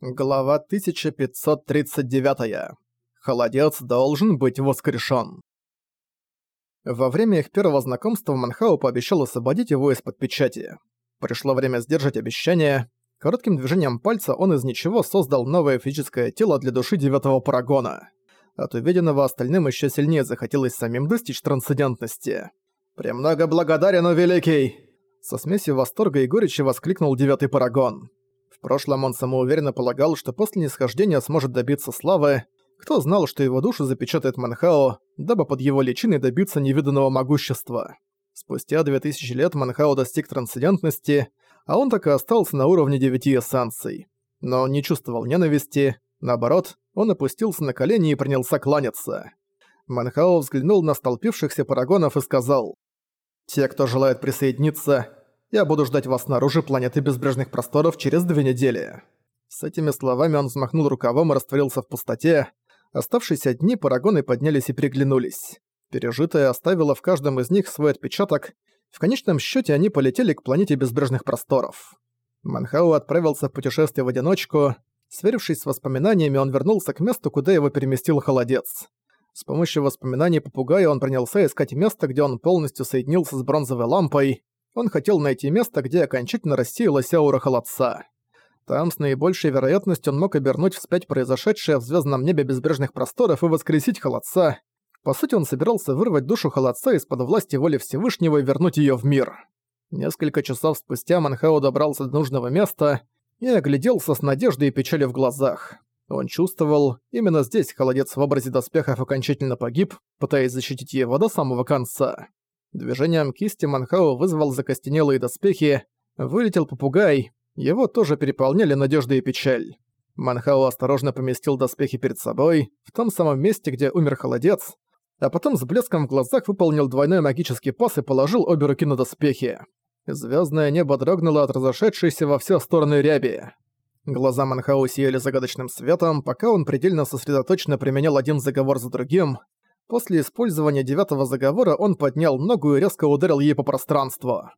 Глава 1539. Холодец должен быть воскрешен. Во время их первого знакомства Манхау пообещал освободить его из-под печати. Пришло время сдержать обещание. Коротким движением пальца он из ничего создал новое физическое тело для души девятого парагона. От увиденного остальным еще сильнее захотелось самим достичь трансцендентности. «Премного благодарен, о великий!» Со смесью восторга и горечи воскликнул девятый парагон. В прошлом он самоуверенно полагал, что после нисхождения сможет добиться славы. Кто знал, что его душу запечатает Манхао, дабы под его личиной добиться невиданного могущества. Спустя 2000 лет Манхао достиг трансцендентности, а он так и остался на уровне девяти эссенций. Но он не чувствовал ненависти, наоборот, он опустился на колени и принялся кланяться. Манхао взглянул на столпившихся парагонов и сказал, «Те, кто желает присоединиться, я буду ждать вас снаружи планеты безбрежных просторов через две недели». С этими словами он взмахнул рукавом и растворился в пустоте. Оставшиеся дни парагоны поднялись и переглянулись. Пережитое оставило в каждом из них свой отпечаток. В конечном счете они полетели к планете безбрежных просторов. Манхау отправился в путешествие в одиночку. Сверившись с воспоминаниями, он вернулся к месту, куда его переместил холодец. С помощью воспоминаний попугая он принялся искать место, где он полностью соединился с бронзовой лампой. Он хотел найти место, где окончательно рассеялась аура холодца. Там с наибольшей вероятностью он мог обернуть вспять произошедшее в звездном небе безбрежных просторов и воскресить холодца. По сути, он собирался вырвать душу холодца из-под власти воли Всевышнего и вернуть ее в мир. Несколько часов спустя Манхао добрался до нужного места и огляделся с надеждой и печалью в глазах. Он чувствовал, именно здесь холодец в образе доспехов окончательно погиб, пытаясь защитить его до самого конца. Движением кисти Манхао вызвал закостенелые доспехи, вылетел попугай, его тоже переполняли надежда и печаль. Манхао осторожно поместил доспехи перед собой, в том самом месте, где умер холодец, а потом с блеском в глазах выполнил двойной магический пас и положил обе руки на доспехи. Звездное небо дрогнуло от разошедшейся во все стороны ряби. Глаза Манхао сияли загадочным светом, пока он предельно сосредоточенно применял один заговор за другим, После использования девятого заговора он поднял ногу и резко ударил ей по пространству.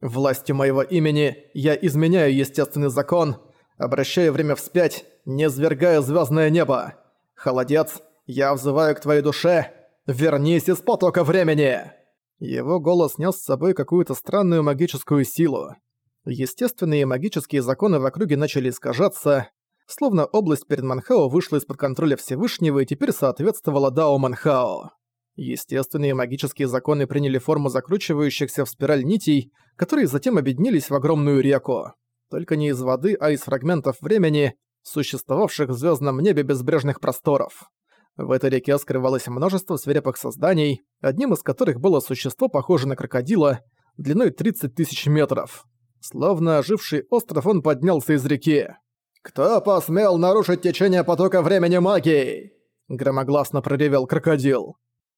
«Властью моего имени я изменяю естественный закон, обращаю время вспять, не свергаю звездное небо. Холодец, я взываю к твоей душе, вернись из потока времени!» Его голос нес с собой какую-то странную магическую силу. Естественные магические законы в округе начали искажаться, словно область перед Манхао вышла из-под контроля Всевышнего и теперь соответствовала Дао Манхао. Естественные магические законы приняли форму закручивающихся в спираль нитей, которые затем объединились в огромную реку. Только не из воды, а из фрагментов времени, существовавших в звездном небе безбрежных просторов. В этой реке скрывалось множество свирепых созданий, одним из которых было существо, похожее на крокодила, длиной 30 тысяч метров. Словно оживший остров он поднялся из реки. «Кто посмел нарушить течение потока времени магии?» Громогласно проревел крокодил.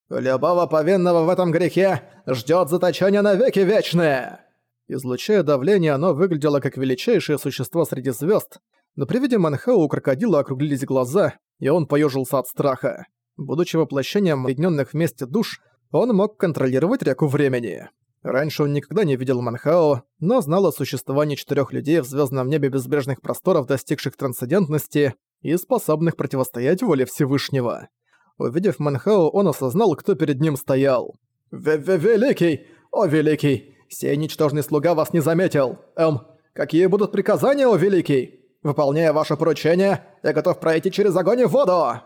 «Любого повинного в этом грехе ждет заточение навеки вечное!» Излучая давление, оно выглядело как величайшее существо среди звезд, но при виде Манхау у крокодила округлились глаза, и он поежился от страха. Будучи воплощением объединенных вместе душ, он мог контролировать реку времени. Раньше он никогда не видел Манхао, но знал о существовании четырех людей в звездном небе безбрежных просторов, достигших трансцендентности и способных противостоять воле Всевышнего. Увидев Манхао, он осознал, кто перед ним стоял. В -в «Великий! О, Великий! Сей ничтожный слуга вас не заметил! Эм, какие будут приказания, о Великий? Выполняя ваше поручение, я готов пройти через огонь и воду!»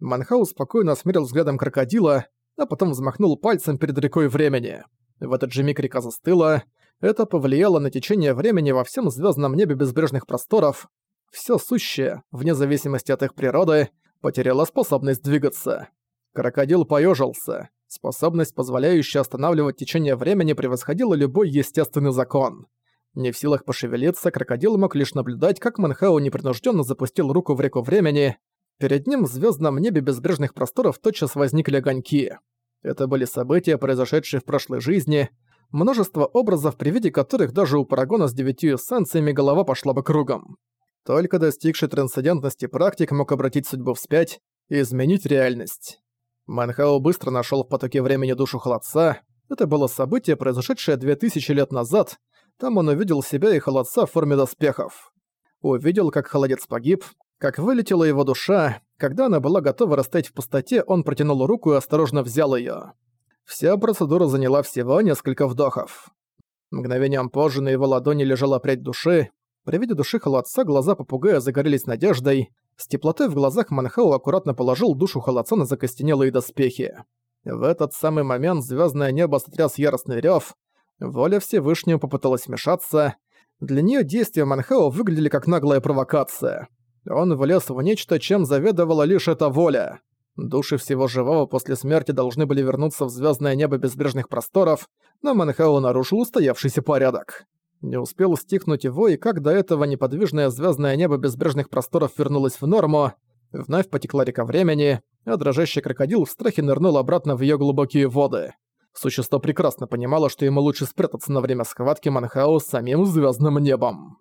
Манхау спокойно осмерил взглядом крокодила, а потом взмахнул пальцем перед рекой времени. В этот же миг река застыла. Это повлияло на течение времени во всем звездном небе безбрежных просторов. Все сущее, вне зависимости от их природы, потеряло способность двигаться. Крокодил поежился. Способность, позволяющая останавливать течение времени, превосходила любой естественный закон. Не в силах пошевелиться, крокодил мог лишь наблюдать, как Манхау непринужденно запустил руку в реку времени. Перед ним в звездном небе безбрежных просторов тотчас возникли огоньки. Это были события, произошедшие в прошлой жизни, множество образов, при виде которых даже у Парагона с девятью эссенциями голова пошла бы кругом. Только достигший трансцендентности практик мог обратить судьбу вспять и изменить реальность. Манхао быстро нашел в потоке времени душу холодца. Это было событие, произошедшее две тысячи лет назад. Там он увидел себя и холодца в форме доспехов. увидел, как холодец погиб, как вылетела его душа. Когда она была готова растаять в пустоте, он протянул руку и осторожно взял её. Вся процедура заняла всего несколько вдохов. Мгновением позже на его ладони лежала прядь души. При виде души холодца глаза попугая загорелись надеждой. С теплотой в глазах Манхау аккуратно положил душу холодца на закостенелые доспехи. В этот самый момент звездное небо сотряс яростный рев. Воля Всевышнего попыталась вмешаться. Для нее действия Манхао выглядели как наглая провокация. Он влез в нечто, чем заведовала лишь эта воля. Души всего живого после смерти должны были вернуться в звездное небо безбрежных просторов, но Манхао нарушил устоявшийся порядок. Не успел стихнуть его, и как до этого неподвижное звездное небо безбрежных просторов вернулось в норму, вновь потекла река времени, а дрожащий крокодил в страхе нырнул обратно в ее глубокие воды. Существо прекрасно понимало, что ему лучше спрятаться на время схватки Манхао с самим звездным небом.